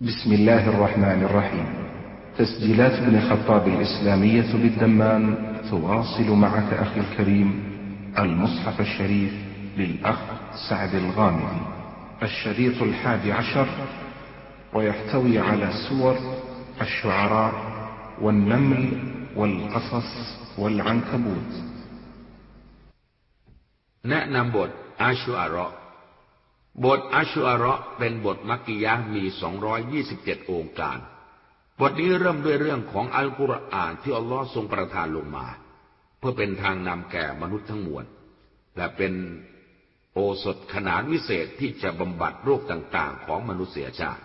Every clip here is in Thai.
بسم الله الرحمن الرحيم تسجيلات ابن خطاب الإسلامية بالدمام تواصل معك أخي الكريم المصحف الشريف للأخ سعد الغامدي الشريط الحادي عشر ويحتوي على سور الشعراء والنمل والقصص والعنكبوت แนะนำบทอาชูอาระห์ บทอาชูอาระเป็นบทมักกิยะมี 227 องค์การ บทนี้เริ่มด้วยเรื่องของอัลกุรอานที่อัลลอฮ์ทรงประทานลงมา เพื่อเป็นทางนำแก่มนุษย์ทั้งมวล และเป็นโอสถขนานวิเศษที่จะบำบัดโรคต่างๆ ของมนุษยชาติ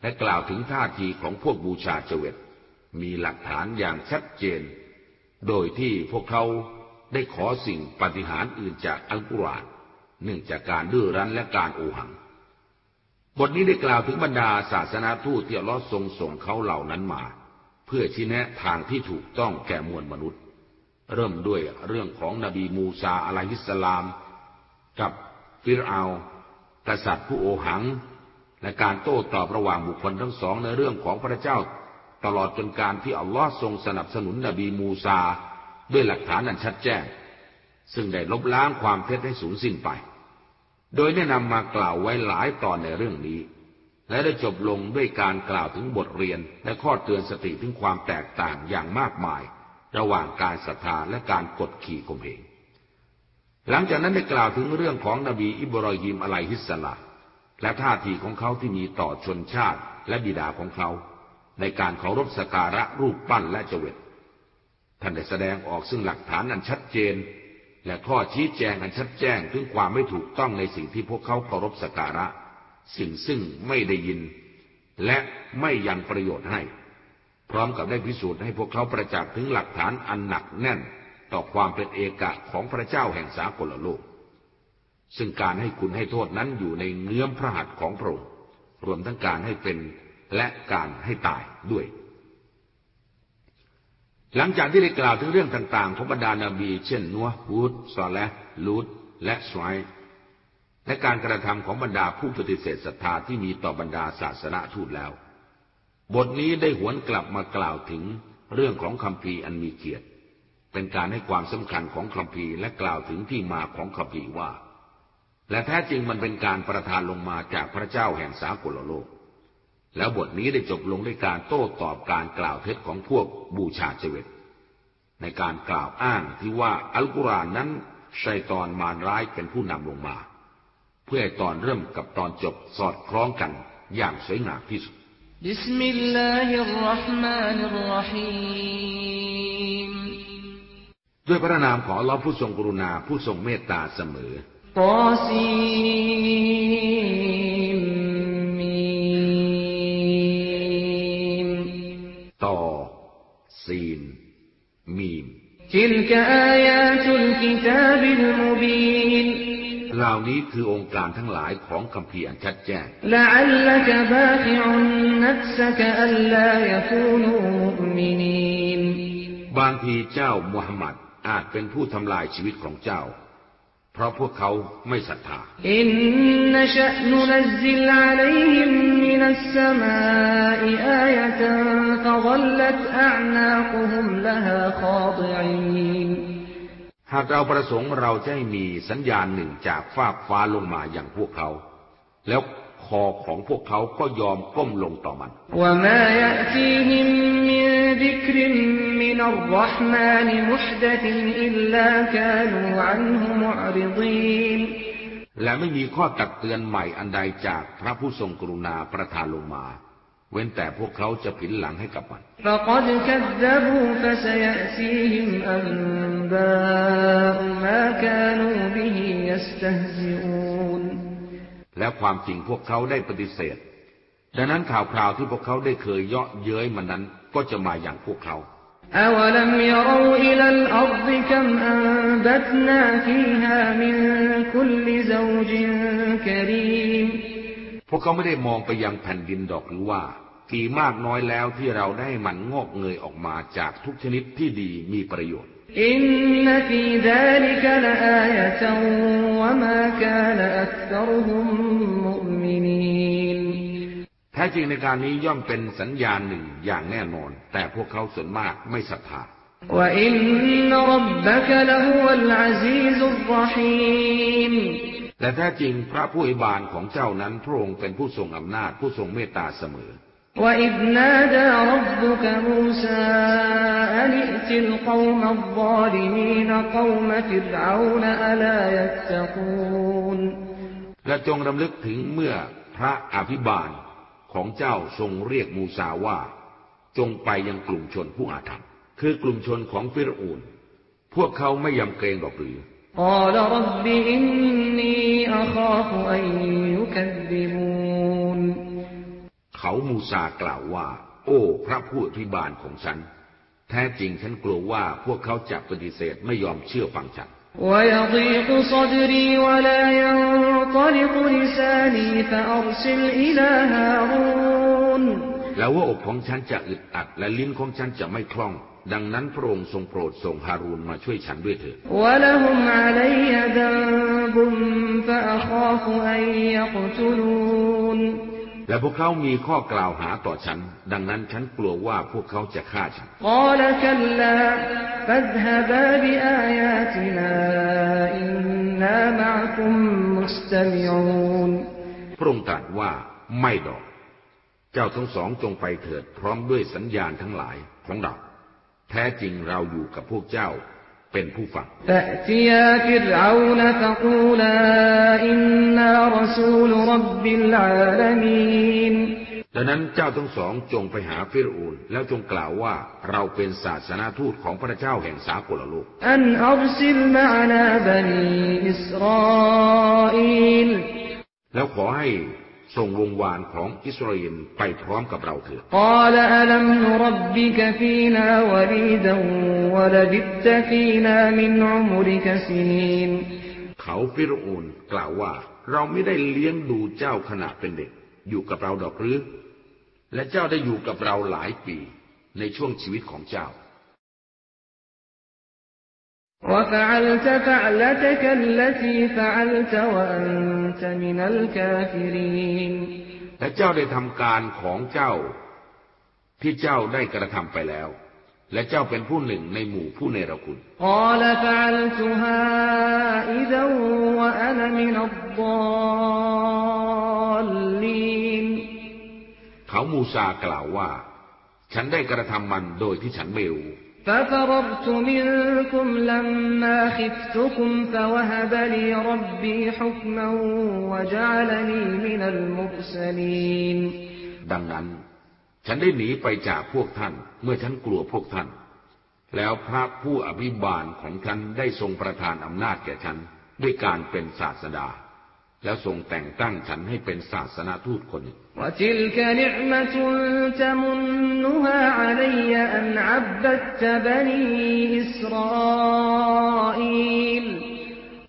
และกล่าวถึงท่าทีของพวกบูชาเจวิตมีหลักฐานอย่างชัดเจน โดยที่พวกเขาได้ขอสิ่งปฏิหารอื่นจากอัลกุรอาน เนื่องจากการดื้อรั้นและการโอหัง บทนี้ได้กล่าวถึงบรรดาศาสนาทูตที่อัลลอฮ์ทรงส่งเขาเหล่านั้นมา เพื่อชี้แนะทางที่ถูกต้องแก่มวลมนุษย์ เริ่มด้วยเรื่องของนบีมูซาอะลัยฮิสสลาม กับฟิรอากษัตริย์ผู้โอหัง และการโต้ตอบระหว่างบุคคลทั้งสองในเรื่องของพระเจ้า ตลอดจนการที่อัลลอฮ์ทรงสนับสนุนนบีมูซา ด้วยหลักฐานอันชัดแจ้ง ซึ่งได้ลบล้างความเท็จให้สูญสิ้นไป โดยได้นำมากล่าวไว้หลายตอนในเรื่องนี้ และได้จบลงด้วยการกล่าวถึงบทเรียนและข้อเตือนสติถึงความแตกต่างอย่างมากมาย ระหว่างการศรัทธาและการกดขี่ข่มเหงหลังจากนั้นได้กล่าวถึงเรื่องของนบีอิบรอฮิมอะลัยฮิสสลาและท่าทีของเขาที่มีต่อชนชาติและบิดาของเขา ในการเคารพสการะรูปปั้นและเจวิตท่านได้แสดงออกซึ่งหลักฐานอันชัดเจน และข้อชี้แจงอันชัดแจ้งถึงความไม่ถูกต้องในสิ่งที่พวกเขาเคารพสักการะ สิ่งซึ่งไม่ได้ยิน และไม่ยังประโยชน์ให้ พร้อมกับได้พิสูจน์ให้พวกเขาประจักษ์ถึงหลักฐานอันหนักแน่น ต่อความเป็นเอกะของพระเจ้าแห่งสากลโลก ซึ่งการให้คุณให้โทษนั้นอยู่ในเงื้อมพระหัตถ์ของพระองค์รวมทั้งการให้เป็นและการให้ตายด้วย หลังจากที่ได้กล่าวถึงเรื่องต่างๆของบรรดานาบี เช่นนัวฮูดซอและลูดและสไวและการกระทำของบรรดาผู้ปฏิเสธศรัทธาที่มีต่อบรรดาศาสนาทูตแล้ว บทนี้ได้หวนกลับมากล่าวถึงเรื่องของคำพีอันมีเกียรติ เป็นการให้ความสำคัญของคัมภีร์และกล่าวถึงที่มาของคัมภีร์ว่า และแท้จริงมันเป็นการประทานลงมาจากพระเจ้าแห่งสากลโลก แล้วบทนี้ได้จบลงด้วยการโต้ตอบการกล่าวเท็จของพวกบูชาเจว็ดในการกล่าวอ้างที่ว่าอัลกุรอานนั้นชัยตอนมารร้ายเป็นผู้นำลงมา เพื่อให้ตอนเริ่มกับตอนจบสอดคล้องกันอย่างสวยงามที่สุดبسم الله الرحمن الرحيمมด้วยพระนามของอัลลอฮ์ผู้ทรงกรุณาผู้ทรงเมตตาเสมอตอซีซี มีมทิลกอายาตุลกิตาบิลมุบีนเหล่านี้คือองค์การทั้งหลายของคำพีอันชัดแจ้งละอัลลกบาคิอุนนัฟสกอัลลายคูนูมุมินีนบางทีเจ้ามุฮัมมัดอาจเป็นผู้ทำลายชีวิตของเจ้า เพราะพวกเขาไม่ศรัทธาอินนชะนุนซิลอะลัยฮิมมินัสสมาอิอายะตันฟะฎลัตอะนากุฮุมละฮาคอฎิอีนหากเราประสงค์เราจะให้มีสัญญาณหนึ่งจากฟากฟ้าลงมาอย่างพวกเขา แล้ว คอของพวกเขาก็ยอมก้มลงต่อมันและไม่มีข้อตักเตือนใหม่อันใดจากพระผู้ทรงกรุณาประทานลงมา เว้นแต่พวกเขาจะผินหลังให้กับมัน และความจริงพวกเขาได้ปฏิเสธ ดังนั้นข่าวคราวที่พวกเขาได้เคยเยาะเย้ยมันนั้นก็จะมาอย่างพวกเขา أولم يروا إلى الأرض كم أنبتنا فيها من كل زوج كريم พวกเขาไม่ได้มองไปยังแผ่นดินดอกหรือว่ากี่มากน้อยแล้วที่เราได้มันงอกเงยออกมาจากทุกชนิดที่ดีมีประโยชน์ อินนฟีซาลิกลอายะตัวะมาคานอักษรุฮุมมุมินีนแ ท้จริงในการนี้ย่อมเป็นสัญญาณหนึ่งอย่างแน่นอน แต่พวกเขาส่วนมากไม่ศรัทธา وإن ربك لهو العزيز الرحيم และแท้จริงพระผู้อิบานของเจ้านั้นพระองค์เป็นผู้ทรงอำนาจผู้ทรงเมตตาเสมอ وإذ نادى ربك موسى أن ائت القوم الظالمين قوم فرعون ألا يتقون และจงรำลึกถึงเมื่อพระอภิบาลของเจ้าทรงเรียกมูซาว่า จงไปยังกลุ่มชนผู้อาธรรม คือกลุ่มชนของฟิรอูนพวกเขาไม่ยำเกรงหรอกหรือ قال رب إني أخاف أن يكذبون เขามูซากล่าวว่า โอ้ พระผู้อภิบาลของฉัน แท้จริงฉันกลัวว่าพวกเขาจะปฏิเสธไม่ยอมเชื่อฟังฉันแล้วว่าอกของฉันจะอึดอัด และลิ้นของฉันจะไม่คล่อง ดังนั้นพระองค์ทรงโปรดส่งฮารูนมาช่วยฉันด้วยเถิดและ และพวกเขามีข้อกล่าวหาต่อฉัน ดังนั้นฉันกลัวว่าพวกเขาจะฆ่าฉันพระองค์ตรัสว่าไม่ดอก เจ้าทั้งสองจงไปเถิดพร้อมด้วยสัญญาณทั้งหลายของเรา แท้จริงเราอยู่กับพวกเจ้า เป็นผู้ฟังดังนั้นเจ้าทั้งสองจงไปหาฟิรูนแล้วจงกล่าวว่าเราเป็นศาสนาทูตของพระเจ้าแห่งสากลโลกแล้วขอให้ ส่งวงวานของอิสราเอลไปพร้อมกับเราเถิด قال ألم نربك فينا وليدا ولبثت فينا من عمرك سنين เขาฟิรอูนกล่าวว่า เราไม่ได้เลี้ยงดูเจ้าขณะเป็นเด็ก อยู่กับเราดอกหรือ และเจ้าได้อยู่กับเราหลายปีในช่วงชีวิตของเจ้า وفعلت فعلتك التي فعلت وأنت من الكافرين และเจ้าได้ทำการของเจ้า ที่เจ้าได้กระทำไปแล้ว และเจ้าเป็นผู้หนึ่งในหมู่ผู้เนรคุณ قال فعلتها إذا وأنا من الضالين เขามูซากล่าวว่า ฉันได้กระทำมันโดยที่ฉันไม่รู้ ففررت منكم لما خفتكم فوهب لي ربي حكما وجعلني من المرسلين ดังนั้น ฉันได้หนีไปจากพวกท่าน เมื่อฉันกลัวพวกท่าน แล้วพระผู้อภิบาลของฉันได้ทรงประทานอำนาจแก่ฉัน ด้วยการเป็นศาสดา แล้วทรงแต่งตั้งฉันให้เป็นศาสนาทูตคนหนึ่ง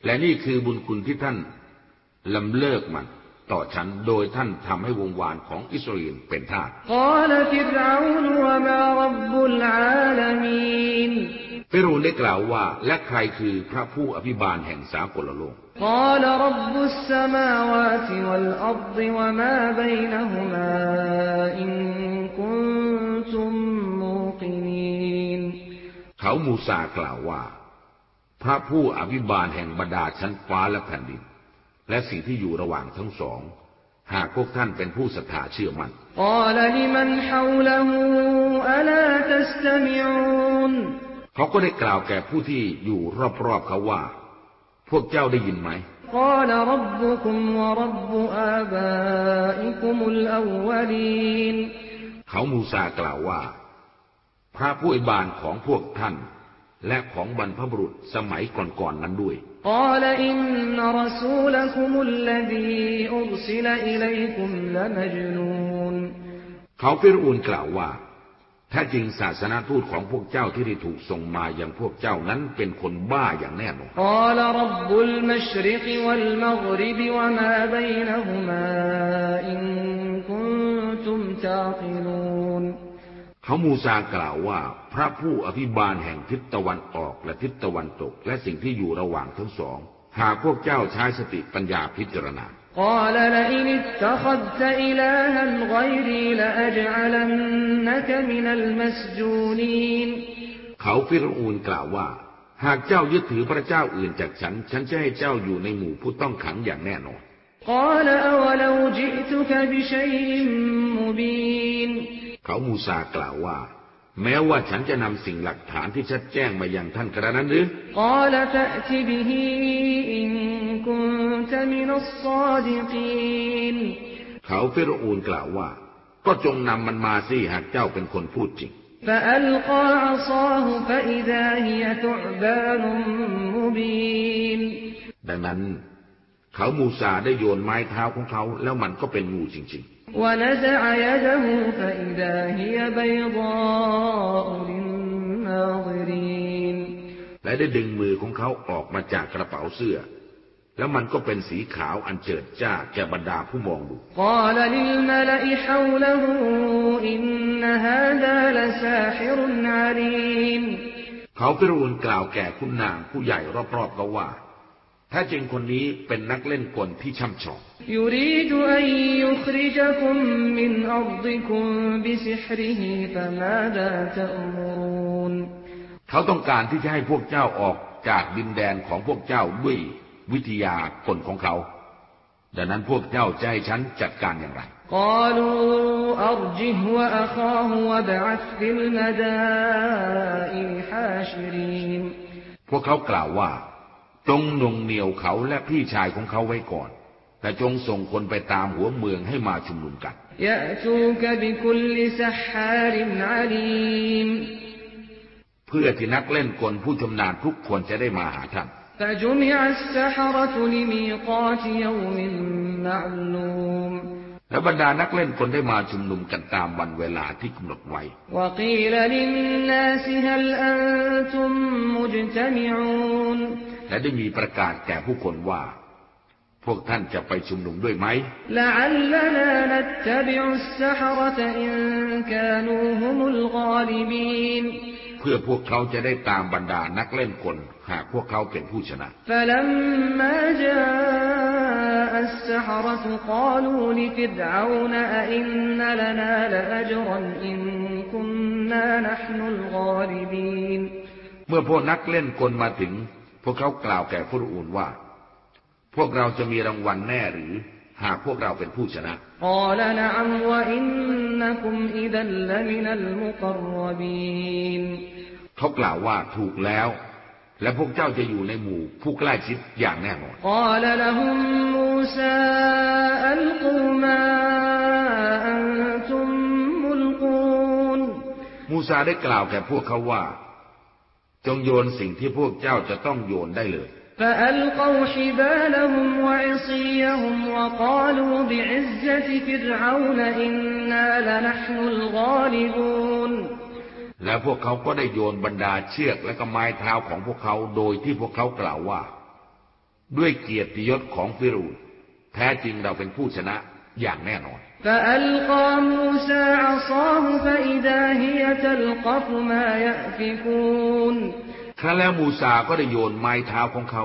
และนี่คือบุญคุณที่ท่านลำเลิกมัน ต่อฉันโดยท่านทำให้วงวานของอิสราเอลเป็นทาสฟิรูนได้กล่าวว่า และใครคือพระผู้อภิบาลแห่งสากลโลกเขามูซากล่าวว่า พระผู้อภิบาลแห่งบรรดาชั้นฟ้าและแผ่นดิน และสิ่งที่อยู่ระหว่างทั้งสอง หากพวกท่านเป็นผู้ศรัทธาเชื่อมัน่นเขาก็ได้กล่าวแก่ผู้ที่อยู่รอบๆเขาว่า พวกเจ้าได้ยินไหมเขามูซากล่าวว่า พระผู้อิบานของพวกท่าน และของบรรพบุรุษสมัยก่อนๆนนั้นด้วย قال إن رسولكم الذي أرسل إليكم لمجنون เขาฟิรูนกล่าวว่า ถ้าจริงศาสนาทูตของพวกเจ้าที่ได้ถูกส่งมาอย่างพวกเจ้านั้นเป็นคนบ้าอย่างแน่นอน قال رب المشرق والمغرب เขามูซากล่าวว่า พระผู้อภิบาลแห่งทิศตะวันออกและทิศตะวันตก และสิ่งที่อยู่ระหว่างทั้งสอง หากพวกเจ้าใช้สติปัญญาพิจารณาเขาฟิรูนกล่าวว่า หากเจ้ายึดถือพระเจ้าอื่นจากฉัน ฉันจะให้เจ้าอยู่ในหมู่ผู้ต้องขังอย่างแน่นอน เขามูซากล่าวว่า แม้ว่าฉันจะนำสิ่งหลักฐานที่ชัดแจ้งมาอย่างท่านกระนั้นหรือเขาเฟรอูนกล่าวว่า ก็จงนำมันมาสิหากเจ้าเป็นคนพูดจริงเขาดังนั้น เขามูซาได้โยนไม้เท้าของเขาแล้วมันก็เป็นงูจริง ๆ ونزع يده فإذا هي بيضاء للناظرين ๆ และได้ดึงมือของเขาออกมาจากกระเป๋าเสื้อ แล้วมันก็เป็นสีขาวอันเจิดจ้าแก่บรรดาผู้มองดู قال للملأ حوله إن هذا لساحر عليم เขาฟิรูนกล่าวแก่คุณนางผู้ใหญ่รอบๆเขาว่า ถ้าจริงคนนี้เป็นนักเล่นกลที่ช่ำชอง يريد أن يخرجكم من أرضكم بسحره فماذا تأمرون เขาต้องการที่จะให้พวกเจ้าออกจากดินแดนของพวกเจ้าด้วยวิทยากลของเขา ดังนั้นพวกเจ้าจะให้ฉันจัดการอย่างไร قالوا أرجه وأخاه وابعث في المدائن حاشرين พวกเขากล่าวว่า จงหนงเหนียวเขาและพี่ชายของเขาไว้ก่อน แต่จงส่งคนไปตามหัวเมืองให้มาชุมนุมกันเพื่อที่นักเล่นกลผู้ชำนาญทุกคนจะได้มาหาท่านและบรรดานักเล่นกลได้มาชุมนุมกันตามวันเวลาที่กำหนดไว้และ และได้มีประกาศแก่ผู้คนว่า พวกท่านจะไปชุมนุมด้วยไหมเพื่อพวกเขาจะได้ตามบรรดานักเล่นคนหากพวกเขาเป็นผู้ชนะเมื่อพวกนักเล่นคนมาถึง วกเขากล่าวแก่ผู้อื่นว่า พวกเราจะมีรางวัลแน่หรือ หากพวกเราเป็นผู้ชนะเขากล่าวว่าถูกแล้ว และพวกเจ้าจะอยู่ในหมู่ผู้ใกล้ชิดอย่างแน่นอนมูซาได้กล่าวแก่พวกเขาว่า จงโยนสิ่งที่พวกเจ้าจะต้องโยนได้เลย فألقوا حبالهم وعصيهم وقالوا بعزة فرعون إنا لنحن الغالبون และพวกเขาก็ได้โยนบรรดาเชือกและก็ไม้เท้าของพวกเขาโดยที่พวกเขากล่าวว่า ด้วยเกียรติยศของฟิรูนแท้จริงเราเป็นผู้ชนะอย่างแน่นอน فألقى موسى عصاه فإذا هي تلقف ما يأفكون ครั้นแล้วมูซาก็ได้โยนไม้เท้าของเขา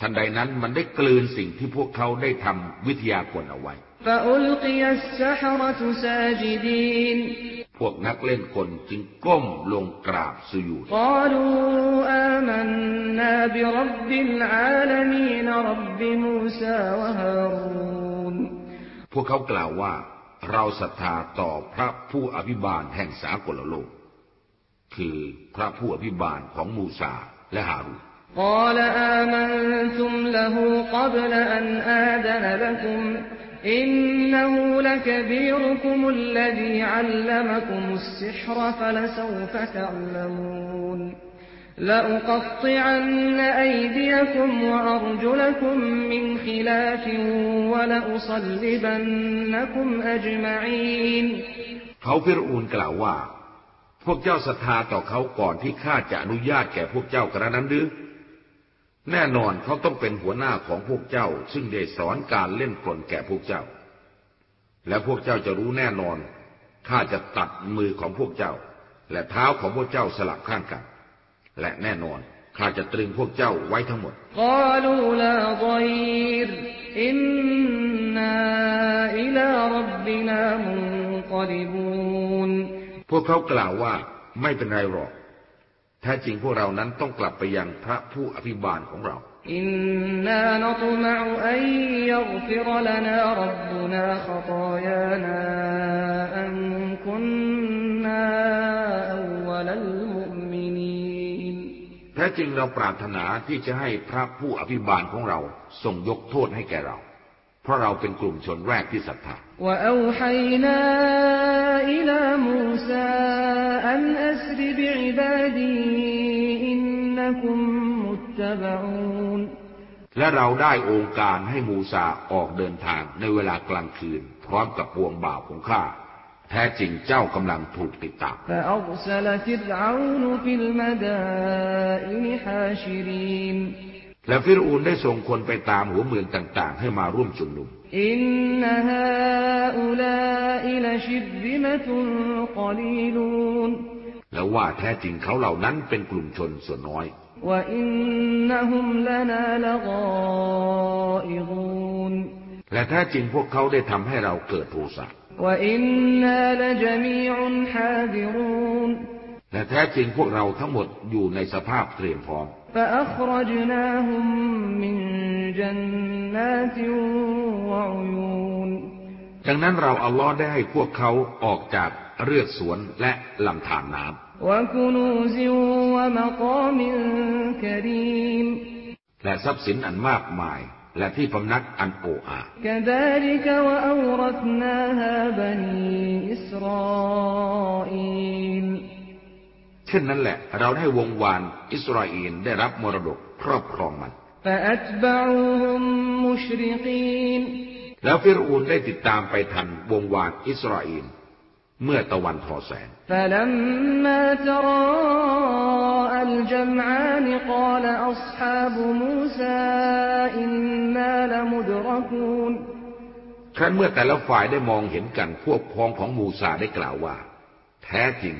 ทันใดนั้นมันได้กลืนสิ่งที่พวกเขาได้ทำวิทยากลเอาไว้ فألقي السحرة ساجدين พวกนักเล่นกลจึงก้มลงกราบสุญูด قالوا พวกเขากล่าวว่า เราศรัทธาต่อพระผู้อภิบาลแห่งสากลโลก คือพระผู้อภิบาลของมูซาและฮารูน قال آمنتم له قبل أن آذن لكم إنه لكبيركم الذي علمكم السحر فلسوف تعلمون لأقطعن أيديكم وأرجلكم من خلاف ولأصلبنكم أجمعين เขาฟิรอูนกล่าวว่า พวกเจ้าศรัทธาต่อเขาก่อนที่ข้าจะอนุญาตแก่พวกเจ้ากระนั้นหรือ แน่นอนเขาต้องเป็นหัวหน้าของพวกเจ้า ซึ่งได้สอนการเล่นกลแก่พวกเจ้า และพวกเจ้าจะรู้แน่นอนข้าจะตัดมือของพวกเจ้า และเท้าของพวกเจ้าสลับข้างกัน และแน่นอนข้าจะตรึงพวกเจ้าไว้ทั้งหมดพวกเขากล่าวว่าไม่เป็นไรหรอกแท้จริงพวกเรานั้นต้องกลับไปยังพระผู้อภิบาลของเรา อินนานัตมะอัยยกฟิรลนารับบนาขตายานาอัน จริงเราปรารถนาที่จะให้พระผู้อภิบาลของเราทรงยกโทษให้แก่เรา เพราะเราเป็นกลุ่มชนแรกที่ศรัทธาและเราได้องค์การให้มูซาออกเดินทางในเวลากลางคืน พร้อมกับปวงบ่าวของข้า แท้จริงเจ้ากำลังถูกติดตามและฟิรูนได้ส่งคนไปตามหัวเมืองต่าง ๆ ให้มาร่วมชุมนุมมแล้วว่าแท้จริงเขาเหล่านั้นเป็นกลุ่มชนส่วนน้อยและแท้จริงพวกเขาได้ทำให้เราเกิดภูษะ และแท้จริงพวกเราทั้งหมดอยู่ในสภาพเตรียมพร้อม ดังนั้นเราอัลลอฮ์ได้ให้พวกเขาออกจากเรือกสวนและลำธารน้ำและทรัพย์สินอันมากมาย และที่พำนักอันโอ้อาเช่นนั้นแหละ เราได้วงวานอิสราเอลได้รับมรดกครอบครองมันแล้วฟิรูนได้ติดตามไปทันวงวานอิสราเอล เมื่อตะวันทอแสงครั้นเมื่อแต่ละฝ่ายได้มองเห็นกันพวกพ้องของมูซาได้กล่าวว่า แท้จริง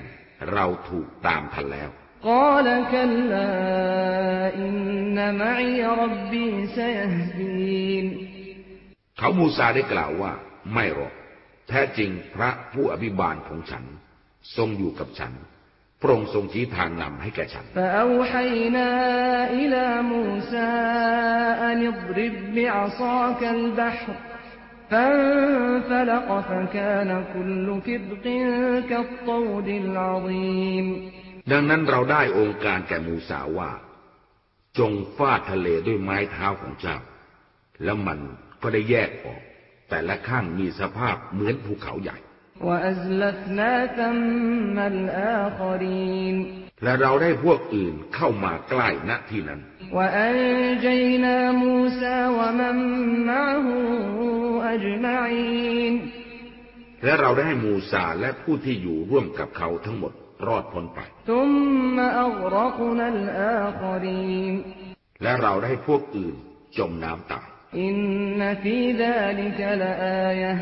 เราถูกตามทันแล้ว เขามูซาได้กล่าวว่า ไม่หรอก แท้จริงพระผู้อภิบาลของฉัน ทรงอยู่กับฉัน พระองค์ทรงชี้ทางนำให้แก่ฉันดังนั้นเราได้องค์การแก่มูสาว่า จงฟาดทะเลด้วยไม้เท้าของเจ้า แล้วมันก็ได้แยกออก แต่ละข้างมีสภาพเหมือนภูเขาใหญ่ และเราได้พวกอื่นเข้ามาใกล้ณที่นั้น และเราได้ให้มูซาและผู้ที่อยู่ร่วมกับเขาทั้งหมดรอดพ้นไปและเราได้พวกอื่นจมน้ำตาย อินนฟีซาลิกลาอายะ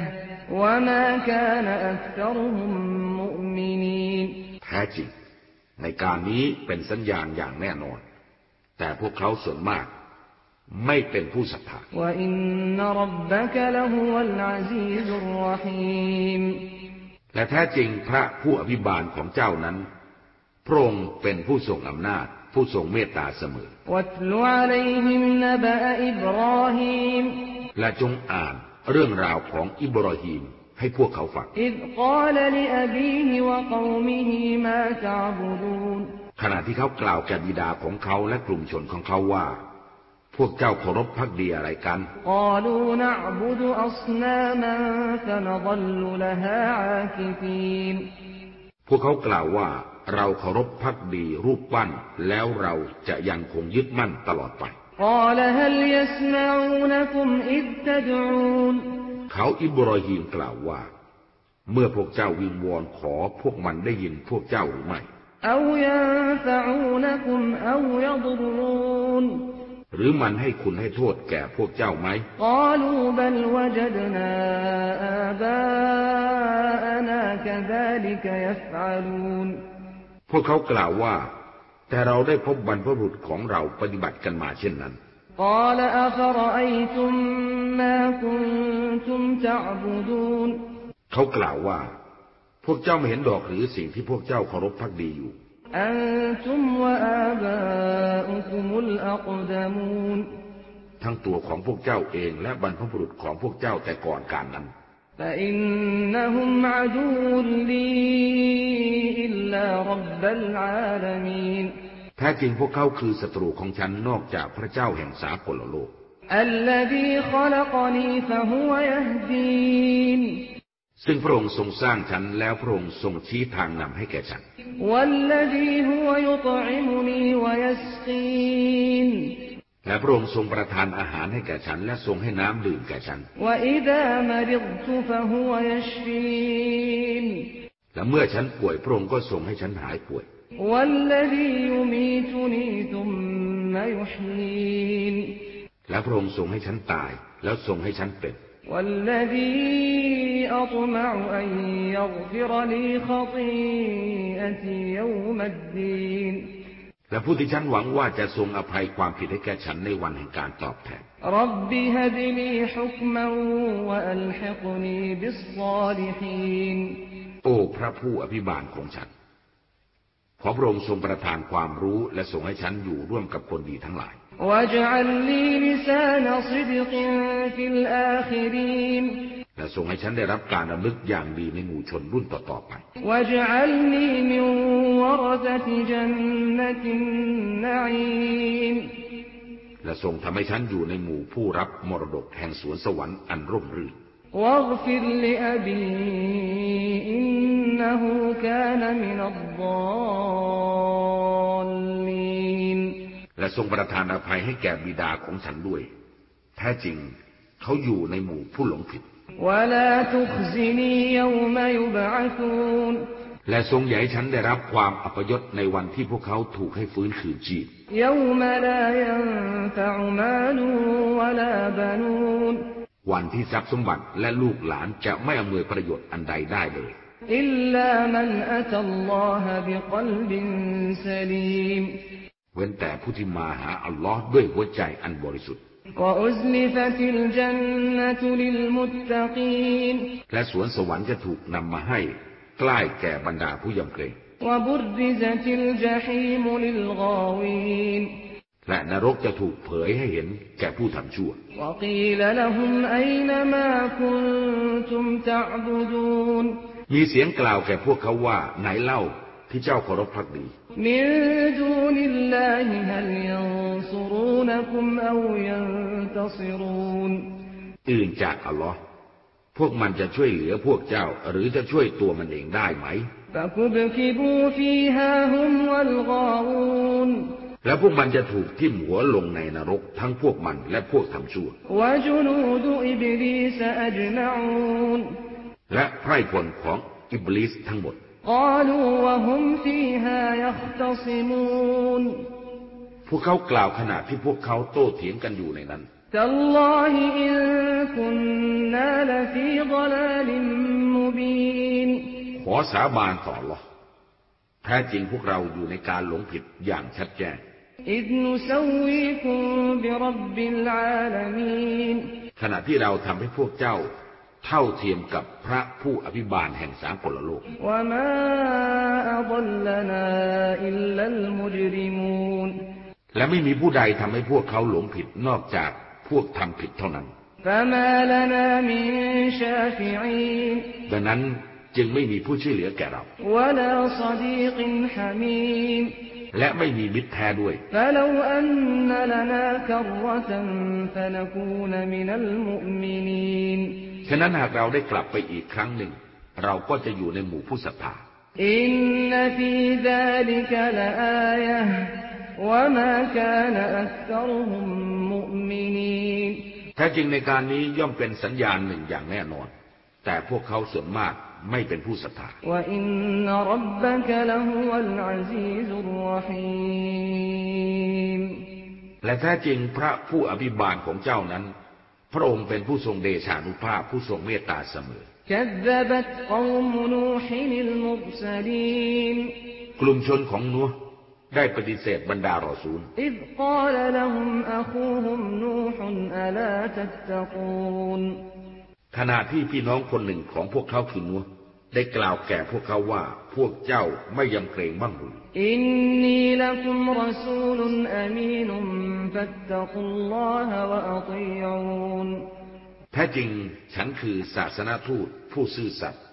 วะมากานอักษรฮุมมุมินีนแท้จริง ในการนี้เป็นสัญญาณอย่างแน่นอน แต่พวกเขาส่วนมาก ไม่เป็นผู้ศรัทธาและแท้จริงพระผู้อภิบาลของเจ้านั้น พระองค์เป็นผู้ทรงอำนาจ ผู้ทรงเมตตาเสมอ และจงอ่านเรื่องราวของอิบราฮิมให้พวกเขาฟังขณะที่เขากล่าวแก่บิดาของเขาและกลุ่มชนของเขาว่า พวกเจ้าเคารพพักดีอะไรกัน พวกเขากล่าวว่า เราเคารพพักดีรูปปั้นแล้วเราจะยังคงยึดมั่นตลอดไป เขาอิบรอฮีมกล่าวว่า เมื่อพวกเจ้าวิงวอนขอพวกมันได้ยินพวกเจ้าหรือไม่หรือมันให้คุณให้โทษแก่พวกเจ้าไหม พวกเขากล่าวว่า แต่เราได้พบบรรพบุรุษของเราปฏิบัติกันมาเช่นนั้นเขากล่าวว่า พวกเจ้าไม่เห็นดอกหรือสิ่งที่พวกเจ้าเคารพพักดีอยู่ทั้งตัวของพวกเจ้าเองและบรรพบุรุษของพวกเจ้าแต่ก่อนการนั้น فإنهم عدو لي إلا رب العالمين แท้จริงพวกเขาคือศัตรูของฉันนอกจากพระเจ้าแห่งสากลโลก الذي خلقني فهو يهدين ซึ่งพระองค์ทรงสร้างฉันแล้วพระองค์ทรงชี้ทางนำให้แก่ฉัน والذي هو يطعمني ويسقين และพระองค์ทรงประทานอาหารให้แก่ฉัน และทรงให้น้ำดื่มแก่ฉัน وإذا مرضت فهو يشفين และเมื่อฉันป่วยพระองค์ก็ทรงให้ฉันหายป่วย والذي يميتني ثم يحيين และพระองค์ทรงให้ฉันตาย แล้วทรงให้ฉันเป็น والذي أطمع أن يغفر لي خطيئتي يوم الدين และผู้ที่ฉันหวังว่าจะทรงอภัยความผิดให้แก่ฉันในวันแห่งการตอบแทนโอ้พระผู้อภิบาลของฉัน ขอพระองค์ทรงประทานความรู้และทรงให้ฉันอยู่ร่วมกับคนดีทั้งหลายและ และทรงให้ฉันได้รับการดำลึกอย่างดีในหมู่ชนรุ่นต่อๆไป และทรงทำให้ฉันอยู่ในหมู่ผู้รับมรดกแห่งสวนสวรรค์อันร่มรื่นและทรงประทานอภัยให้แก่บิดาของฉันด้วย แท้จริง เขาอยู่ในหมู่ผู้หลงผิด และทรงใหญ่ฉันได้รับความอัปยศในวันที่พวกเขาถูกให้ฟื้นคืนชีพวันที่ทรัพย์สมบัติและลูกหลานจะไม่อำนวยประโยชน์อันใดได้เลยเว้นแต่ผู้ที่มาหาอัลลอฮ์ด้วยหัวใจอันบริสุทธิ์ และสวนสวรรค์จะถูกนำมาให้ ใกล้แก่บรรดาผู้ยำเกรงและนรกจะถูกเผยให้เห็นแก่ผู้ทำชั่ว มีเสียงกล่าวแก่พวกเขาว่าไหนเล่า ที่เจ้าเคารพพักดีอื่นจากอัลลอฮ์พวกมันจะช่วยเหลือพวกเจ้า หรือจะช่วยตัวมันเองได้ไหม แล้วพวกมันจะถูกทิ่มหัวลงในนรกทั้งพวกมันและพวกทำชั่ว และไพร่ผลของอิบลิสทั้งหมด قالوا وهم فيها يختصمون พวกเขากล่าวขณะที่พวกเขาโต้เถียงกันอยู่ในนั้น تالله إن كنا لفي ضلال مبين ขอสาบานต่ออัลลอฮ์แท้จริงพวกเราอยู่ในการหลงผิดอย่างชัดแจ้ง إذ نسويكم برب العالمين ขณะที่เราทำให้พวกเจ้า เท่าเทียมกับพระผู้อภิบาลแห่งสามกลโลก และไม่มีผู้ใดทำให้พวกเขาหลงผิดนอกจากพวกทำผิดเท่านั้น ดังนั้นจึงไม่มีผู้ช่วยเหลือแก่เรา และไม่มีมิตรแท้ด้วย ฉะนั้นหากเราได้กลับไปอีกครั้งหนึ่ง เราก็จะอยู่ในหมู่ผู้ศรัทธาอินนฟีซาลิกะลาอายะวะมากานอักรุมมุมินีนแท้จริงในการนี้ย่อมเป็นสัญญาณหนึ่งอย่างแน่นอน แต่พวกเขาส่วนมากไม่เป็นผู้ศรัทธาและแท้จริงพระผู้อภิบาลของเจ้านั้น พระองค์เป็นผู้ทรงเดชานุภาพผู้ทรงเมตตาเสมอ กลุ่มชนของนัวได้ปฏิเสธบรรดารอซูลขณะที่พี่น้องคนหนึ่งของพวกเขาคือนัว ได้กล่าวแก่พวกเขาว่าพวกเจ้าไม่ยำเกรงบ้างหรือ إني لكم رسول أمين فاتقوا الله وأطيعون แท้จริงฉันคือศาสนาทูตผู้ซื่อสัตย์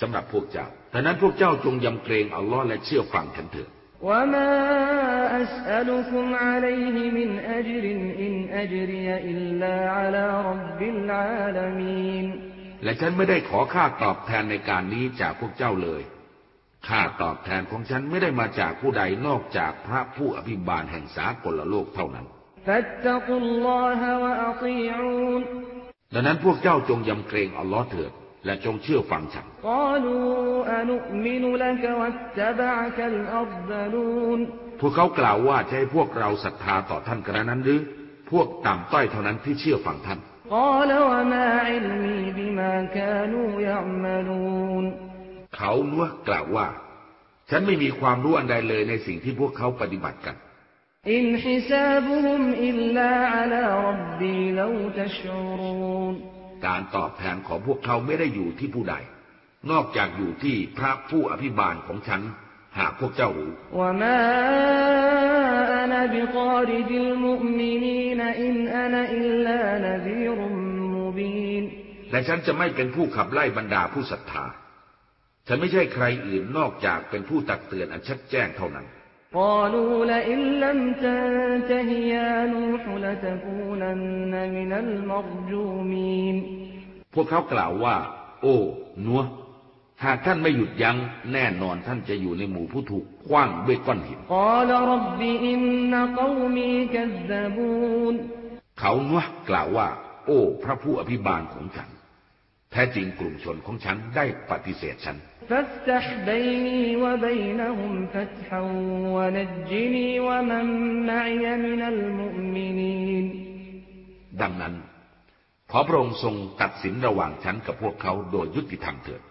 สำหรับพวกเจ้าดังนั้นพวกเจ้าจงยำเกรงอัลลอฮ์และเชื่อฟังฉันเถิด وما أسألكم عليه من أجر إن أجري إلا على رب العالمين และฉันไม่ได้ขอค่าตอบแทนในการนี้จากพวกเจ้าเลย ค่าตอบแทนของฉันไม่ได้มาจากผู้ใดนอกจากพระผู้อภิบาลแห่งสากลโลกเท่านั้น ดังนั้นพวกเจ้าจงยำเกรงอัลลอฮ์เถิด และจงเชื่อฟังฉัน พวกเขากล่าวว่าจะให้พวกเราศรัทธาต่อท่านกระนั้นหรือ พวกต่ำต้อยเท่านั้นที่เชื่อฟังท่าน เขาลัวกล่าวว่า ฉันไม่มีความรู้อันใดเลยในสิ่งที่พวกเขาปฏิบัติกัน อินฮิซาบุมอิลลาอัลรับบีลาตชรูนการตอบแทนของพวกเขาไม่ได้อยู่ที่ผู้ใด นอกจากอยู่ที่พระผู้อภิบาลของฉัน หากพวกเจ้ารู้ أنا بطارد المؤمنين إن أنا إلا نذير مبين และฉันจะไม่เป็นผู้ขับไล่บรรดาผู้ศรัทธา ฉันไม่ใช่ใครอื่นนอกจากเป็นผู้ตักเตือนอันชัดแจ้งเท่านั้น قالوا لئن لم تنته يا نوح لتكونن من المرجومين พวกเขากล่าวว่า โอ้นัว หากท่านไม่หยุดยัง้งแน่นอนท่านจะอยู่ในหมู่ผู้ถูกคว้างด้วยก้อนหินเขานวะกล่าวว่า โอ้ พระผู้อภิบาลของฉัน แท้จริงกลุ่มชนของฉันได้ปฏิเสธฉันดังนั้น ขอพระองค์ทรงตัดสินระหว่างฉันกับพวกเขาโดยยุติธรรมเถิด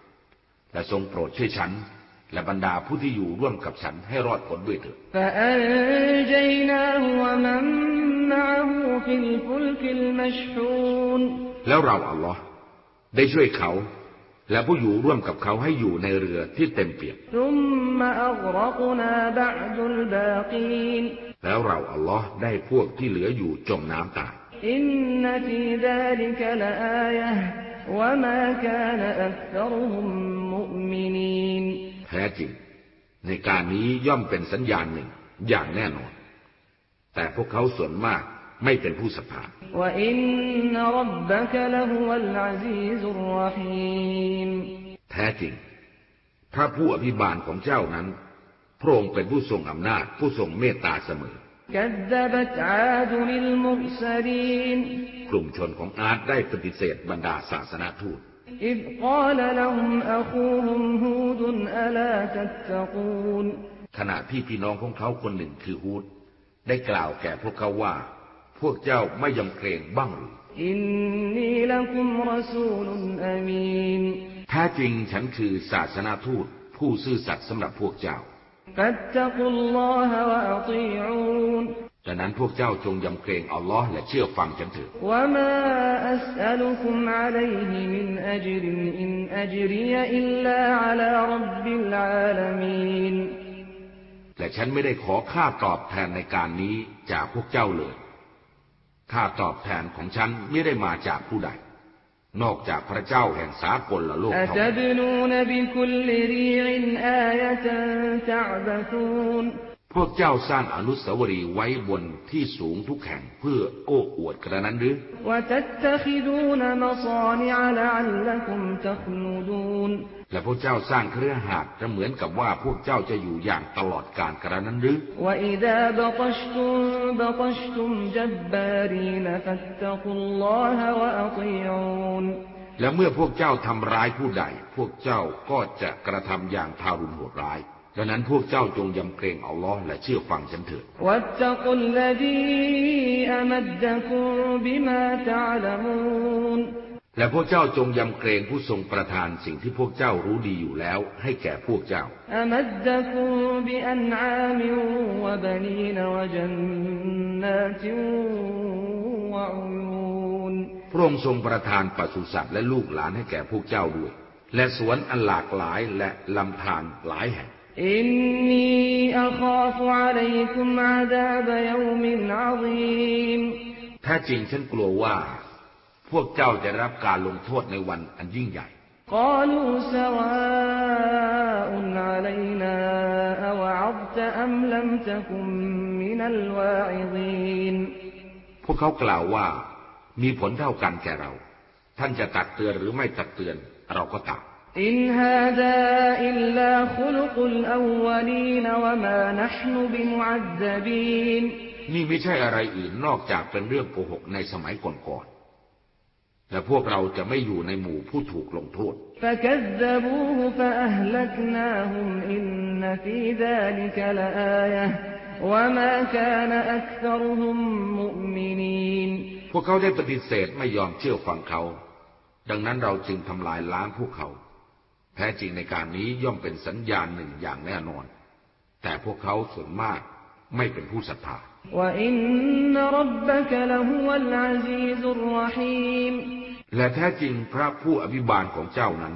และทรงโปรดช่วยฉัน และบรรดาผู้ที่อยู่ร่วมกับฉันให้รอดพ้นด้วยเถิดแล้วเราอัลลอฮ์ได้ช่วยเขา และผู้อยู่ร่วมกับเขาให้อยู่ในเรือที่เต็มเปี่ยมแล้วเราอัลลอฮ์ได้พวกที่เหลืออยู่จมน้ำตายอินนฟีซาลิกละอายะ وما كان أكثرهم مؤمنين แท้จริง ในการนี้ย่อมเป็นสัญญาณหนึ่งอย่างแน่นอน แต่พวกเขาส่วนมากไม่เป็นผู้ศรัทธา وإن ربك لهو العزيز الرحيم แท้จริง พระผู้อภิบาลของเจ้านั้น พระองค์เป็นผู้ทรงอำนาจ ผู้ทรงเมตตาเสมอ كذبت عاد المرسلين กลุ่มชนของอาดได้ปฏิเสธบรรดาศาสนาทูตขณะที่พี่น้องของเขาคนหนึ่งคือฮูด ได้กล่าวแก่พวกเขาว่า พวกเจ้าไม่ยำเกรงบ้างหรืออินนีละกุมรสูลอามีนแท้จริงฉันคือศาสนาทูตผู้ซื่อสัตย์สำหรับพวกเจ้า ดังนั้นพวกเจ้าจงยำเกรงอัลลอฮ์และเชื่อฟังฉันเถิดและฉันไม่ได้ขอค่าตอบแทนในการนี้จากพวกเจ้าเลย ค่าตอบแทนของฉันไม่ได้มาจากผู้ใด นอกจากพระเจ้าแห่งสากลละโลกเท่านั้น พวกเจ้าสร้างอนุสาวรีย์ไว้บนที่สูงทุกแห่งเพื่อโอ้อวดกระนั้นหรือและพวกเจ้าสร้างเครือหาดจะเหมือนกับว่าพวกเจ้าจะอยู่อย่างตลอดกาลกระนั้นหรือและเมื่อพวกเจ้าทำร้ายผู้ใด พวกเจ้าก็จะกระทำอย่างทารุณโหดร้าย ดังนั้นพวกเจ้าจงยำเกรงเอาล้อและเชื่อฟังฉันเถิดและพวกเจ้าจงยำเกรงผู้ทรงประทานสิ่งที่พวกเจ้ารู้ดีอยู่แล้ว ให้แก่พวกเจ้า พระองค์ทรงประทานปศุสัตว์และลูกหลานให้แก่พวกเจ้าด้วย และสวนอันหลากหลายและลำธารหลายแห่ง إني أخاف عليكم عذاب يوم عظيم แท้จริงฉันกลัวว่า พวกเจ้าจะรับการลงโทษในวันอันยิ่งใหญ่ قالوا سواء علينا أوعظت أم لم تكن من الواعظين พวกเขากล่าวว่า มีผลเท่ากันแก่เรา ท่านจะตักเตือนหรือไม่ตักเตือน เราก็ต อินฮาดาอิลลาคุลกุลอวลีนวะมานะห์นุบิมุอัซบีนนี่ไม่ใช่อะไรอื่นนอกจากเป็นเรื่องโกหกในสมัยก่อนๆและพวกเราจะไม่อยู่ในหมู่ผู้ถูกลงโทษพวกเขาได้ปฏิเสธไม่ยอมเชื่อฟังเขา ดังนั้นเราจึงทำลายล้างพวกเขา แท้จริงในการนี้ย่อมเป็นสัญญาณหนึ่งอย่างแน่นอน แต่พวกเขาส่วนมากไม่เป็นผู้ศรัทธาและแท้จริงพระผู้อภิบาลของเจ้านั้น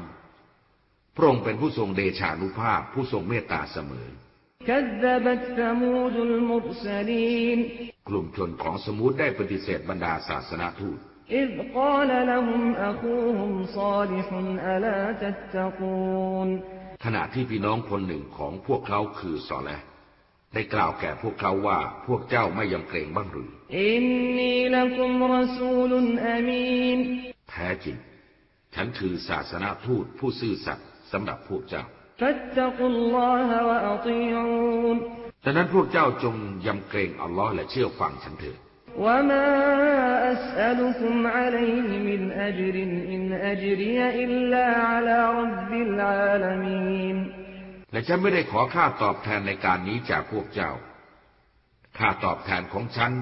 พระองค์เป็นผู้ทรงเดชานุภาพผู้ทรงเมตตาเสมอ กลุ่มชนของสมุดได้ปฏิเสธบรรดาศาสนาทูต إذ قال لهم أخوهم صالح ألا تتقون ขณะที่พี่น้องคนหนึ่งของพวกเขาคือซอแลห์ได้กล่าวแก่พวกเขาว่าพวกเจ้าไม่ยำเกรงบ้างหรือ إني لكم رسول أمين แท้จริง ฉันคือศาสนาทูตผู้ซื่อสัตย์สำหรับพวกเจ้า فاتقوا الله وأطيعون ดังนั้นพวกเจ้าจงยำเกรงอัลลอฮ์และเชื่อฟังฉันเถิด وما أسألكم عليه من أجر إن أجري إلا على رب العالمين และฉันไม่ได้ขอค่าตอบแทนในการนี้จากพวกเจ้า ค่าตอบแทนของฉัน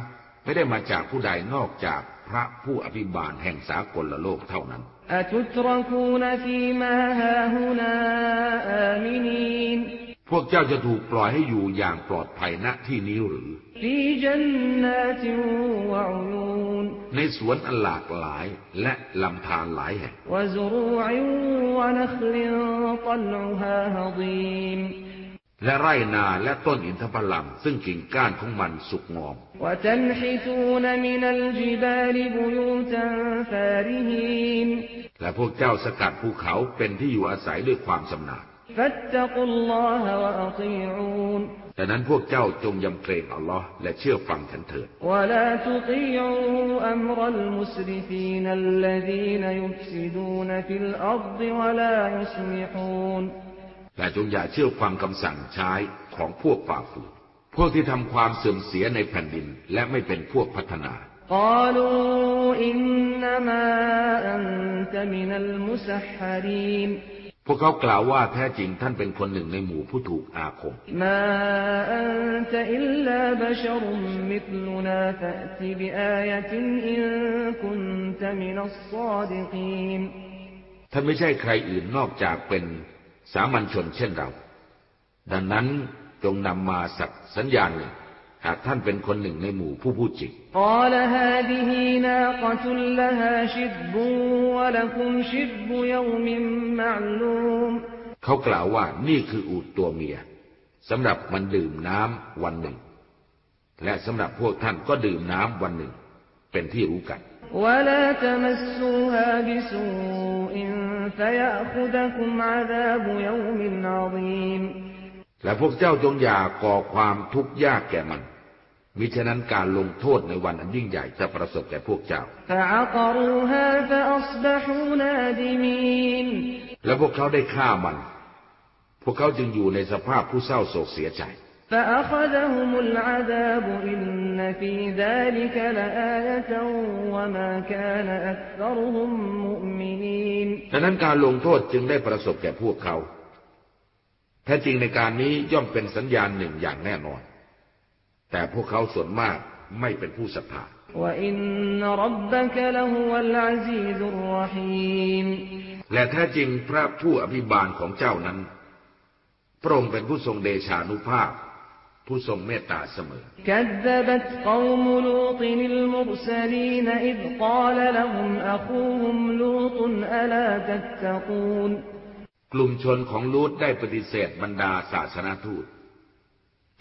ไม่ได้มาจากผู้ใดนอกจากพระผู้อภิบาลแห่งสากลโลกเท่านั้น أتتركون فيما هاهنا آمنين พวกเจ้าจะถูกปล่อยให้อยู่อย่างปลอดภัยณที่นี้หรือ ในสวนอันหลากหลายและลำธารหลายแห่ง และไร่นาและต้นอินทผลัมซึ่งกิ่งก้านของมันสุกงอม และพวกเจ้าสกัดภูเขาเป็นที่อยู่อาศัยด้วยความสำนาก ดังนั้นพวกเจ้าจงยำเกรงอัลลอฮ์และเชื่อฟังฉันเถิด และจงอย่าเชื่อความคำสั่งใช้ของพวกฝ่าฝืน พวกที่ทำความเสื่อมเสียในแผ่นดินและไม่เป็นพวกพัฒนาอินนมมมัันนนตลุ พวกเขากล่าวว่าแท้จริงท่านเป็นคนหนึ่งในหมู่ผู้ถูกอาคมมาอันตะอิลลาบชรุมมิลลุนาฟะติบอายตินอินคุนตมินัสซาดิกีนท่านไม่ใช่ใครอื่นนอกจากเป็นสามัญชนเช่นเรา ดังนั้นจงนำมาสักสัญญาณหนึ่ง หากท่านเป็นคนหนึ่งในหมู่ผู้พูดจริงเขากล่าวว่านี่คืออูดตัวเมียสำหรับมันดื่มน้ำวันหนึ่ง และสำหรับพวกท่านก็ดื่มน้ำวันหนึ่ง เป็นที่รู้กันและพวกเจ้าจงอย่าก่อความทุกข์ยากแก่มัน มิฉะนั้นการลงโทษในวันอันยิ่งใหญ่จะประสบแก่พวกเจ้า และพวกเขาได้ฆ่ามัน พวกเขาจึงอยู่ในสภาพผู้เศร้าโศกเสียใจ ดังนั้นการลงโทษจึงได้ประสบแก่พวกเขา แท้จริงในการนี้ย่อมเป็นสัญญาณหนึ่งอย่างแน่นอน แต่พวกเขาส่วนมากไม่เป็นผู้ศรัทธา وإن ربك لهو العزيز الرحيم และแท้จริงพระผู้อภิบาลของเจ้านั้นพระองค์เป็นผู้ทรงเดชานุภาพ ผู้ทรงเมตตาเสมอ كذبت قوم لوط المرسلين إذ قال لهم أخوهم لوط ألا تتقون กลุ่มชนของลูตได้ปฏิเสธบรรดาศาสนาทูต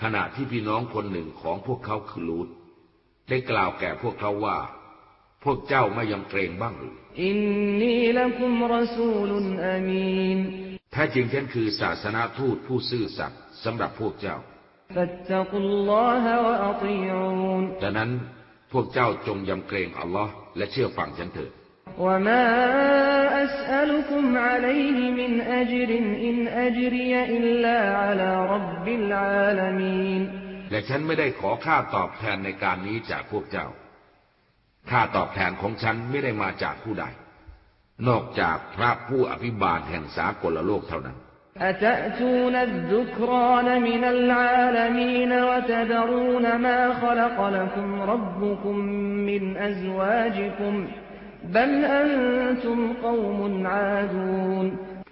ขณะที่พี่น้องคนหนึ่งของพวกเขาคือลูตได้กล่าวแก่พวกเขาว่า พวกเจ้าไม่ยำเกรงบ้างหรืออินนีละคุมรสูลุนอามีนแท้จริงฉันคือศาสนาทูตผู้ซื่อสัตย์สำหรับพวกเจ้าดังนั้นพวกเจ้าจงยำเกรงอัลลอฮ์และเชื่อฟังฉันเถิด وما أسألكم عليه من أجر إن أجري إلا على رب العالمين และฉันไม่ได้ขอค่าตอบแทนในการนี้จากพวกเจ้า ค่าตอบแทนของฉันไม่ได้มาจากผู้ใด นอกจากพระผู้อภิบาลแห่งสากลโลกเท่านั้น أتأتون الذكران من العالمين وتذرون ما خلق لكم ربكم من أزواجكم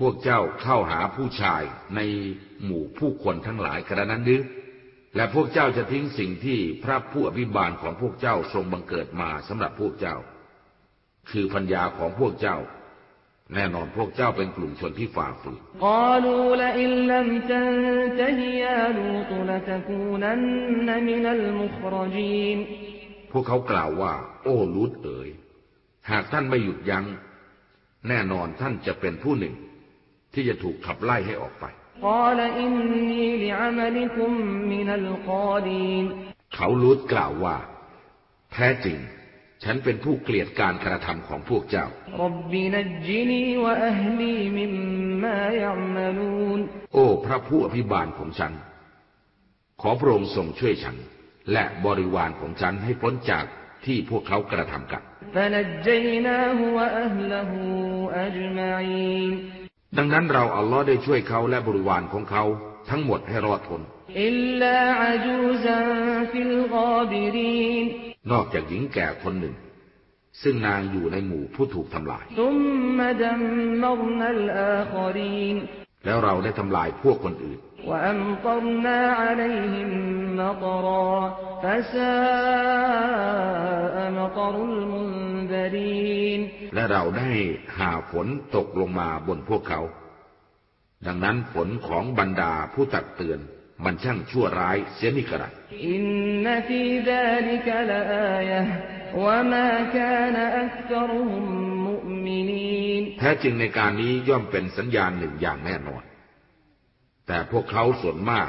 พวกเจ้าเข้าหาผู้ชายในหมู่ผู้คนทั้งหลายกระนั้นหรือและพวกเจ้าจะทิ้งสิ่งที่พระผู้อภิบาลของพวกเจ้าทรงบังเกิดมาสำหรับพวกเจ้า คือพัญญาของพวกเจ้า แน่นอนพวกเจ้าเป็นกลุ่มชนที่ฝ่าฝืนพวกเขากล่าวว่า โอ้ลูตเอ๋ย หากท่านไม่หยุดยัง้ง แน่นอนท่านจะเป็นผู้หนึ่ง ที่จะถูกขับไล่ให้ออกไป เขาลูดกล่าวว่า แท้จริง ฉันเป็นผู้เกลียดการกระทำของพวกเจ้า โอ้ พระผู้อภิบาลของฉัน ขอพระองค์ทรงช่วยฉัน และบริวารของฉันให้พ้นจากที่พวกเขากระทำกัน ดังนั้นเราอัลลอฮ์ได้ช่วยเขาและบริวารของเขาทั้งหมดให้รอดพ้นนอกจากหญิงแก่คนหนึ่ง ซึ่งนางอยู่ในหมู่ผู้ถูกทำลาย และเราได้ทำลายพวกคนอื่น และเราได้หาฝนตกลงมาบนพวกเขา ดังนั้นฝนของบรรดาผู้ตักเตือนมันช่างชั่วร้ายเสียมิกระไรอินนฟีซาลิกลอายะวะมาคานอักษรุม ท้จริงในการนี้ย่อมเป็นสัญญาณหนึ่งอย่างแน่นอน แต่พวกเขาส่วนมาก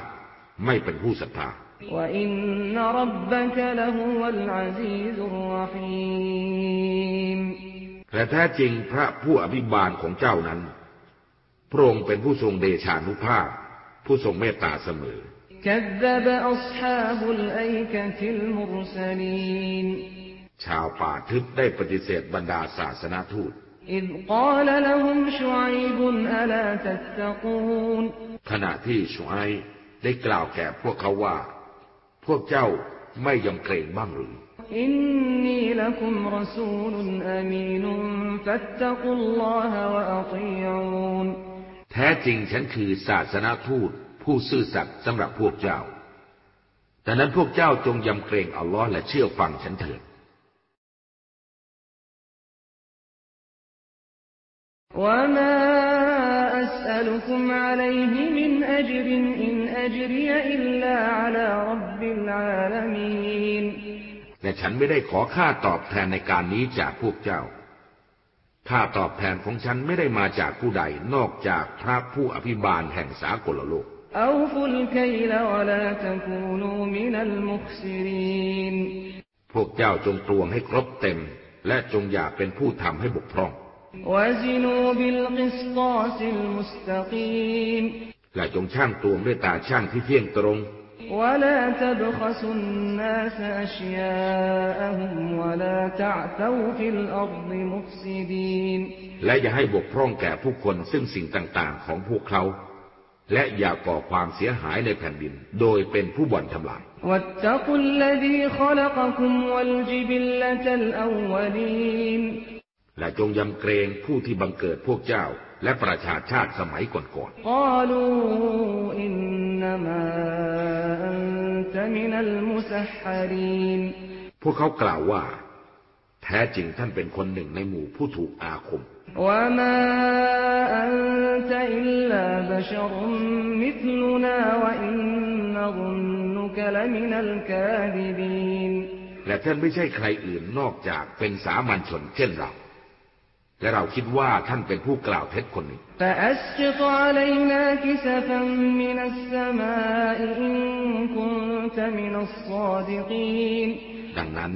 ไม่เป็นผู้ศรัทธาและแท้จริงพระผู้อภิบาลของเจ้านั้น พระองค์เป็นผู้ทรงเดชานุภาพ ผู้ทรงเมตตาเสมอชาวป่าทึบได้ปฏิเสธบรรดาศาสนาทูต ขณะที่ชูอัยได้กล่าวแก่พวกเขาว่า พวกเจ้าไม่ยำเกรงบ้างหรืออินนีละคุมรสูลอามีนุฟัตตะกุลลอฮวะอัติยูนแท้จริงฉันคือศาสนาทูตผู้ซื่อสัตย์สำหรับพวกเจ้าดังนั้นพวกเจ้าจงยำเกรงอัลลอฮ์และเชื่อฟังฉันเถิด وما أسألكم عليه من أجر إن أجري إلا على رب العالمين และฉันไม่ได้ขอค่าตอบแทนในการนี้จากพวกเจ้า ค่าตอบแทนของฉันไม่ได้มาจากผู้ใดนอกจากพระผู้อภิบาลแห่งสากลโลก พวกเจ้าจงตวงให้ครบเต็ม และจงอย่าเป็นผู้ทำให้บกพร่อง และจงช่างตวงด้วยตาช่างที่เที่ยงตรง ولا تبخسوا الناس أشياءهم ولا تعثوا في الأرض مفسدين และอย่าให้บกพร่องแก่ผู้คนซึ่งสิ่งต่างๆ ของพวกเขา และอย่าก่อความเสียหายในแผ่นดิน โดยเป็นผู้บ่อนทำลาย واتقوا الذي خلقكم والجبلة الأولين และจงยำเกรงผู้ที่บังเกิดพวกเจ้า และประชาชาติสมัยก่อนๆพวกเขากล่าวว่า แท้จริงท่านเป็นคนหนึ่งในหมู่ผู้ถูกอาคมและท่านไม่ใช่ใครอื่นนอกจากเป็นสามัญชนเช่นเรา และเราคิดว่าท่านเป็นผู้กล่าวเท็จคนหนึ่งดังนั้น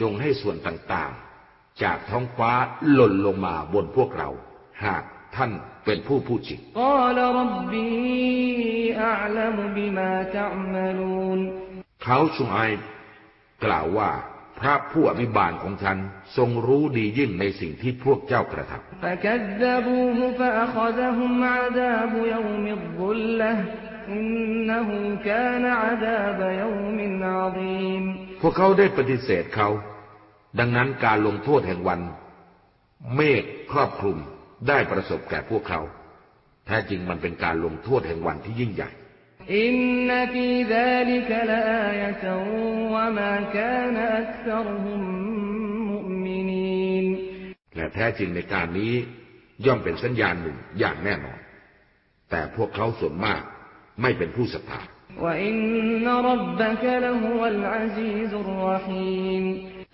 จงให้ส่วนต่างๆ จากท้องฟ้าหล่นลงมาบนพวกเรา หากท่านเป็นผู้พูดจริงเขาชุมไอกล่าวว่า พระผู้อภิบาลของฉันทรงรู้ดียิ่งในสิ่งที่พวกเจ้ากระทำพวกเขาได้ปฏิเสธเขา ดังนั้นการลงโทษแห่งวัน เมฆครอบคลุมได้ประสบแก่พวกเขา แท้จริงมันเป็นการลงโทษแห่งวันที่ยิ่งใหญ่ อินนฟีซาลิกลาอายะตัวะมากานอักษรหุมมุมินีนและแท้จริงในการนี้ย่อมเป็นสัญญาณหนึ่งอย่างแน่นอน แต่พวกเขาส่วนมากไม่เป็นผู้ศรัทธา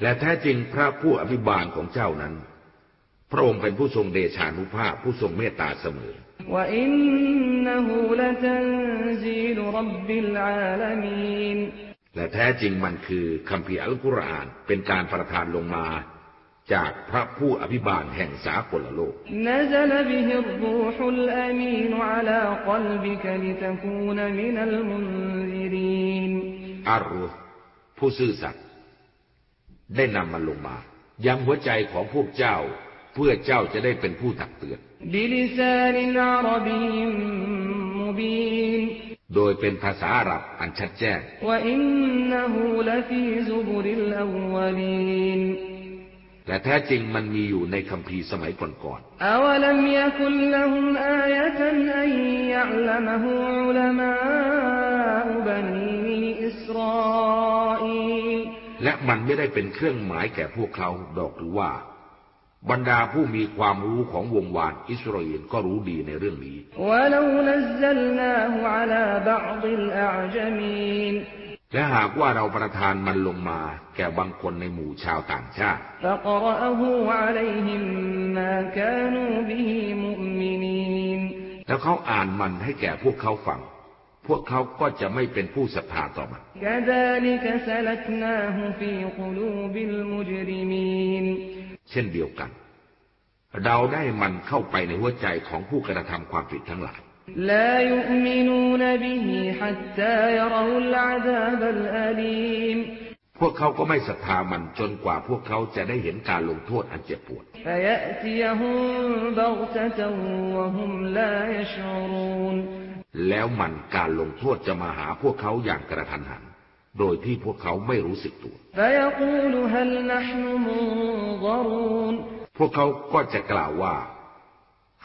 และแท้จริงพระผู้อภิบาลของเจ้านั้น พระองค์เป็นผู้ทรงเดชานุภาพผู้ทรงเมตตาเสมอ และแท้จริงมันคือคำพีอัลกุรอานเป็นการประทานลงมา จากพระผู้อภิบาลแห่งสากลโลก อารุผู้ซื่อสัตย์ได้นำมันลงมา ยังหัวใจของพวกเจ้า เพื่อเจ้าจะได้เป็นผู้ตักเตือนโดยเป็นภาษาอาหรับอันชัดแจ้งและแท้จริงมันมีอยู่ในคำพีสมัยก่อนๆและมันไม่ได้เป็นเครื่องหมายแก่พวกเขาดอกหรือว่า บรรดาผู้มีความรู้ของวงวานอิสราเอลก็รู้ดีในเรื่องนี้ และหากว่าเราประทานมันลงมา แก่บางคนในหมู่ชาวต่างชาติ แล้วเขาอ่านมันให้แก่พวกเขาฟัง พวกเขาก็จะไม่เป็นผู้ศรัทธาต่อมัน เช่นเดียวกัน เราได้มันเข้าไปในหัวใจของผู้กระทำความผิดทั้งหลาย พวกเขาก็ไม่ศรัทธามันจนกว่าพวกเขาจะได้เห็นการลงโทษอันเจ็บปวด แล้วมันการลงโทษจะมาหาพวกเขาอย่างกระทันหัน โดยที่พวกเขาไม่รู้สึกตัว พวกเขาก็จะกล่าวว่า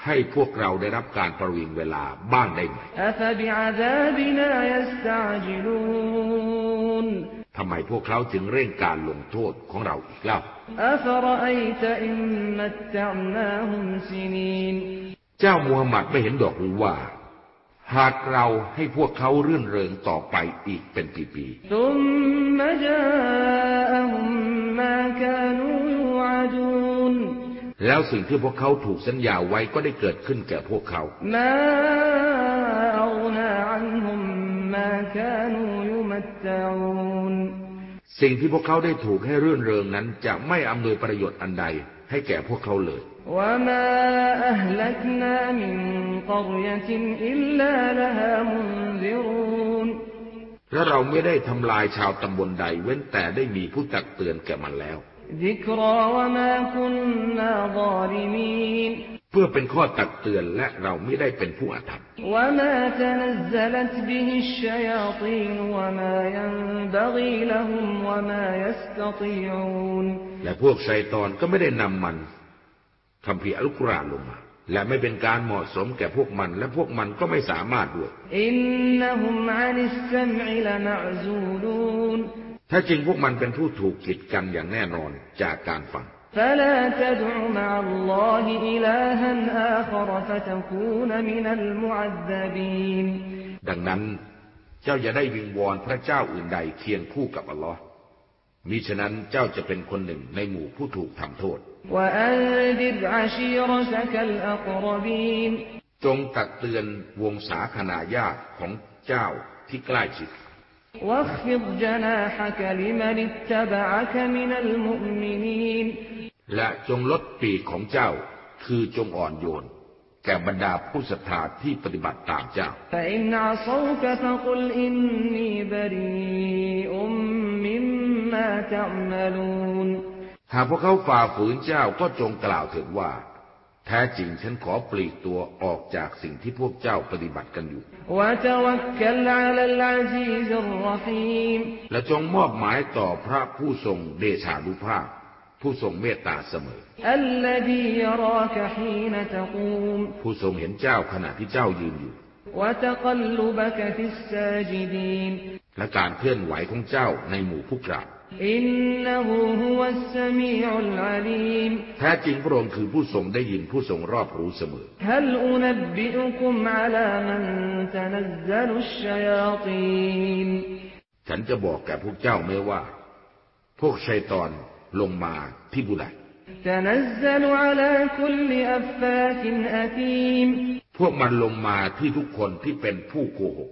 ให้พวกเราได้รับการประวิงเวลาบ้างได้ไหมทำไมพวกเขาถึงเร่งการลงโทษของเราอีกเล่าเจ้ามูฮัมหมัดไม่เห็นดอกหรือว่า หากเราให้พวกเขาเรื่อนเริงต่อไปอีกเป็นปีๆ แล้วสิ่งที่พวกเขาถูกสัญญาไว้ก็ได้เกิดขึ้นแก่พวกเขา สิ่งที่พวกเขาได้ถูกให้เรื่อนเริงนั้นจะไม่อำนวยประโยชน์อันใดให้แก่พวกเขาเลย وما أهلكنا من قرية إلا لها منذرون และเราไม่ได้ทำลายชาวตำบลใดเว้นแต่ได้มีผู้ตักเตือนแก่มันแล้ว ذكرى وما كنا ظالمين เพื่อเป็นข้อตักเตือนและเราไม่ได้เป็นผู้อาธรรม وما تنزلت به الشياطين وما ينبغي لهم وما يستطيعون และพวกชัยตอนก็ไม่ได้นำมัน คำพีร์อัลกุรอานลงมา และไม่เป็นการเหมาะสมแก่พวกมัน และพวกมันก็ไม่สามารถด้วย إنهم عن السمع لمعزولون ถ้าจริงพวกมันเป็นผู้ถูกกีดกันอย่างแน่นอนจากการฟัง فلا تدع مع الله إلها آخر فتكون من المعذبين ดังนั้นเจ้าอย่าได้วิงวอนพระเจ้าอื่นใดเคียงคู่กับอัลลอฮ์มิฉะนั้นเจ้าจะเป็นคนหนึ่งในหมู่ผู้ถูกทำโทษ وأنذر عشيرتك الأقربين จงตักเตือนวงสาคณาญาติของเจ้าที่ใกล้ชิด และจงลดปีกของเจ้า คือจงอ่อนโยน แก่บรรดาผู้ศรัทธาที่ปฏิบัติตามเจ้า ถ้าสูกะตะกุลอินนีบรีอุมมิมมาจัมมลูน หากพวกเขาฝ่าฝืนเจ้าก็จงกล่าวถึงว่า แท้จริงฉันขอปลีกตัวออกจากสิ่งที่พวกเจ้าปฏิบัติกันอยู่ และจงมอบหมายต่อพระผู้ทรงเดชานุภาพ ผู้ทรงเมตตาเสมอ ผู้ทรงเห็นเจ้าขณะที่เจ้ายืนอยู่ และการเคลื่อนไหวของเจ้าในหมู่ผู้กราบ แท้จริงพระองค์คือผู้ทรงได้ยินผู้ทรงรอบรู้เสมอฮันฉันจะบอกแก่พวกเจ้าไม่ว่า พวกชัยตอนลงมาที่บุไลพวกมันลงมาที่ทุกคนที่เป็นผู้โกหก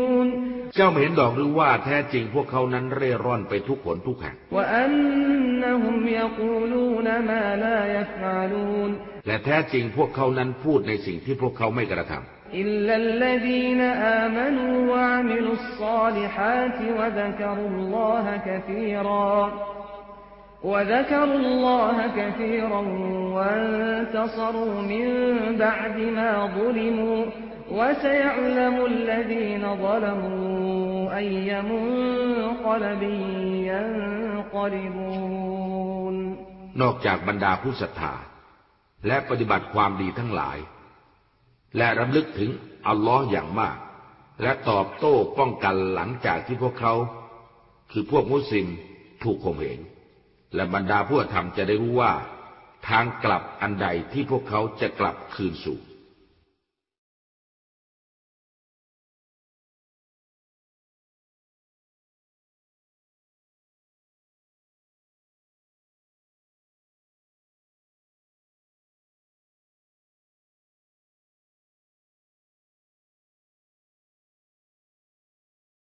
จ้าไม่เห็นดอกหรือว่าแท้จริงพวกเขานั้นเร่ร่อนไปทุกขนทุกแห่ง وأنهم يقولون ما لا يفعلون และแท้จริงพวกเขานั้นพูดในสิ่งที่พวกเขาไม่กระทำ إلا الذين آمنوا وعملوا الصالحات وذكروا الله كثيرا وذكروا الله كثيرا وانتصروا من بعد ما ظلموا وسيعلم الذين ظلموا أي منقلب ينقلبون นอกจากบรรดาผู้ศรัทธา และปฏิบัติความดีทั้งหลาย และรำลึกถึงอัลลอฮ์อย่างมาก และตอบโต้ป้องกันหลังจากที่พวกเขา คือพวกมุสลิมถูกข่มเหงและบรรดาผู้ธรรมจะได้รู้ว่า ทางกลับอันใดที่พวกเขาจะกลับคืนสู่